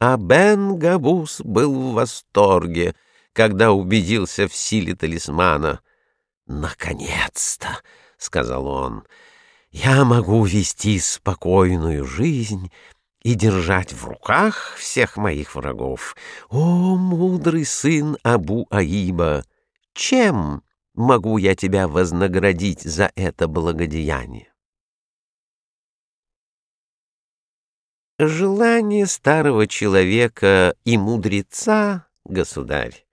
А Бен Габус был в восторге, когда убедился в силе талисмана. «Наконец-то!» — сказал он. «Я могу вести спокойную жизнь и держать в руках всех моих врагов. О, мудрый сын Абу Аиба! Чем могу я тебя вознаградить за это благодеяние?» Желание старого человека и мудреца, государь,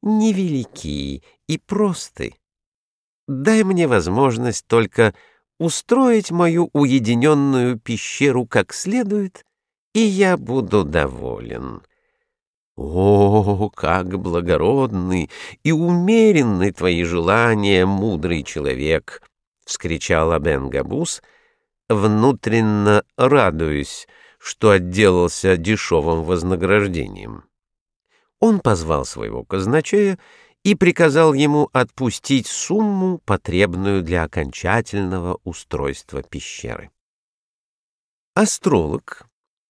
невелики и просты. Дай мне возможность только устроить мою уединенную пещеру как следует, и я буду доволен. О, как благородны и умеренны твои желания, мудрый человек! — вскричал Абен-Габус, внутренно радуясь, что отделался дешевым вознаграждением. Он позвал своего казначея и приказал ему отпустить сумму, потребную для окончательного устройства пещеры. Астролог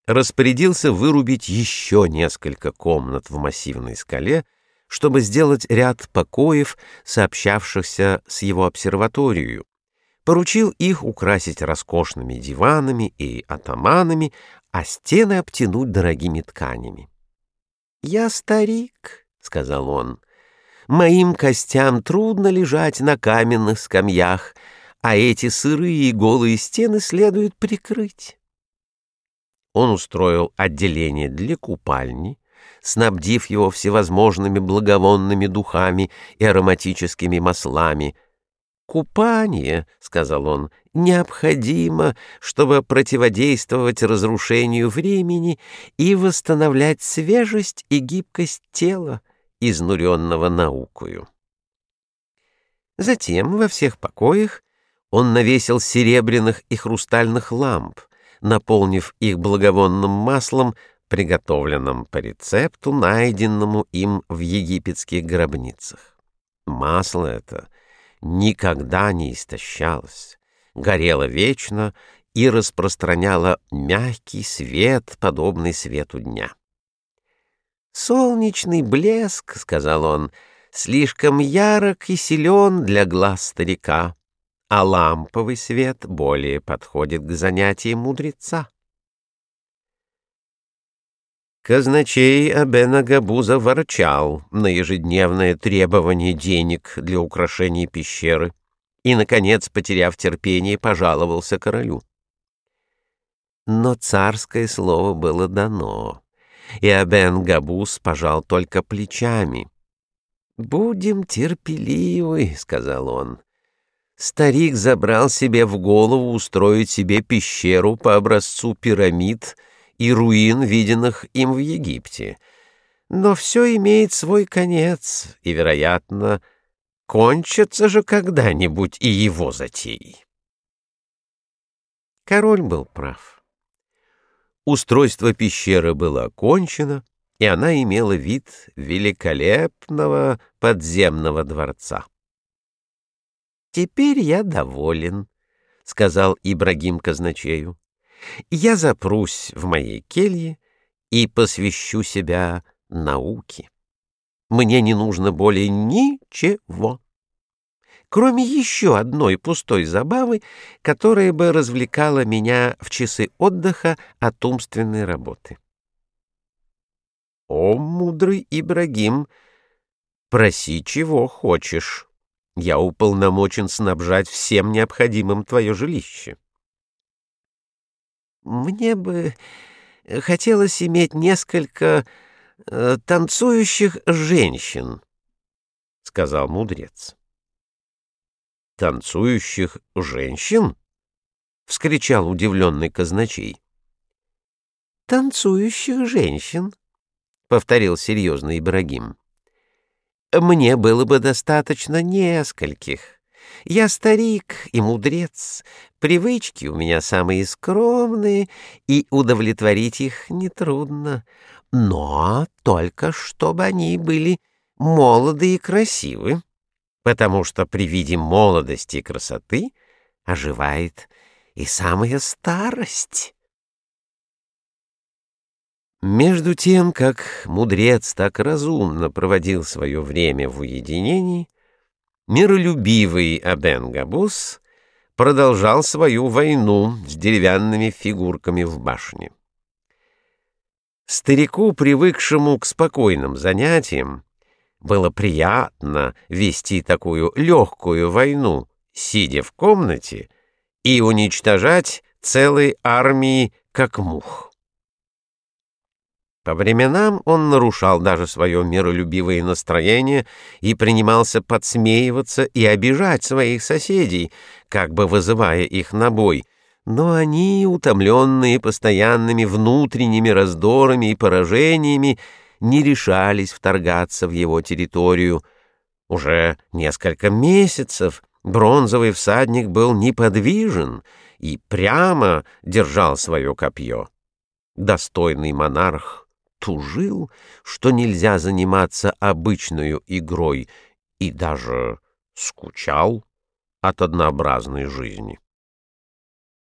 распорядился вырубить еще несколько комнат в массивной скале, чтобы сделать ряд покоев, сообщавшихся с его обсерваторией, поручил их украсить роскошными диванами и атаманами, а стены обтянуть дорогими тканями. «Я старик», — сказал он, — «моим костям трудно лежать на каменных скамьях, а эти сырые и голые стены следует прикрыть». Он устроил отделение для купальни, снабдив его всевозможными благовонными духами и ароматическими маслами, «Купание, — сказал он, — необходимо, чтобы противодействовать разрушению времени и восстановлять свежесть и гибкость тела, изнуренного наукою». Затем во всех покоях он навесил серебряных и хрустальных ламп, наполнив их благовонным маслом, приготовленным по рецепту, найденному им в египетских гробницах. Масло это — никогда не истощалась, горела вечно и распространяла мягкий свет, подобный свету дня. «Солнечный блеск, — сказал он, — слишком ярок и силен для глаз старика, а ламповый свет более подходит к занятиям мудреца. Казначей Абена Габуза ворчал на ежедневное требование денег для украшения пещеры и, наконец, потеряв терпение, пожаловался королю. Но царское слово было дано, и Абен Габуз пожал только плечами. «Будем терпеливы», — сказал он. Старик забрал себе в голову устроить себе пещеру по образцу пирамид — и руин, виденных им в Египте. Но все имеет свой конец, и, вероятно, кончится же когда-нибудь и его затеи. Король был прав. Устройство пещеры было окончено, и она имела вид великолепного подземного дворца. «Теперь я доволен», — сказал Ибрагим казначею я запрусь в моей келье и посвящу себя науке. Мне не нужно более ничего, кроме еще одной пустой забавы, которая бы развлекала меня в часы отдыха от умственной работы. О, мудрый Ибрагим, проси, чего хочешь. Я уполномочен снабжать всем необходимым твое жилище. Мне бы хотелось иметь несколько э, танцующих женщин, — сказал мудрец. — Танцующих женщин? — вскричал удивленный казначей. — Танцующих женщин, — повторил серьезный Ибрагим. — Мне было бы достаточно нескольких. Я старик и мудрец, привычки у меня самые скромные, и удовлетворить их нетрудно. Но только чтобы они были молоды и красивы, потому что при виде молодости и красоты оживает и самая старость. Между тем, как мудрец так разумно проводил свое время в уединении, миролюбивый Абен-Габус продолжал свою войну с деревянными фигурками в башне. Старику, привыкшему к спокойным занятиям, было приятно вести такую легкую войну, сидя в комнате, и уничтожать целые армии, как мух. По временам он нарушал даже свое миролюбивое настроение и принимался подсмеиваться и обижать своих соседей, как бы вызывая их на бой. Но они, утомленные постоянными внутренними раздорами и поражениями, не решались вторгаться в его территорию. Уже несколько месяцев бронзовый всадник был неподвижен и прямо держал свое копье. Достойный монарх тужил, что нельзя заниматься обычной игрой, и даже скучал от однообразной жизни.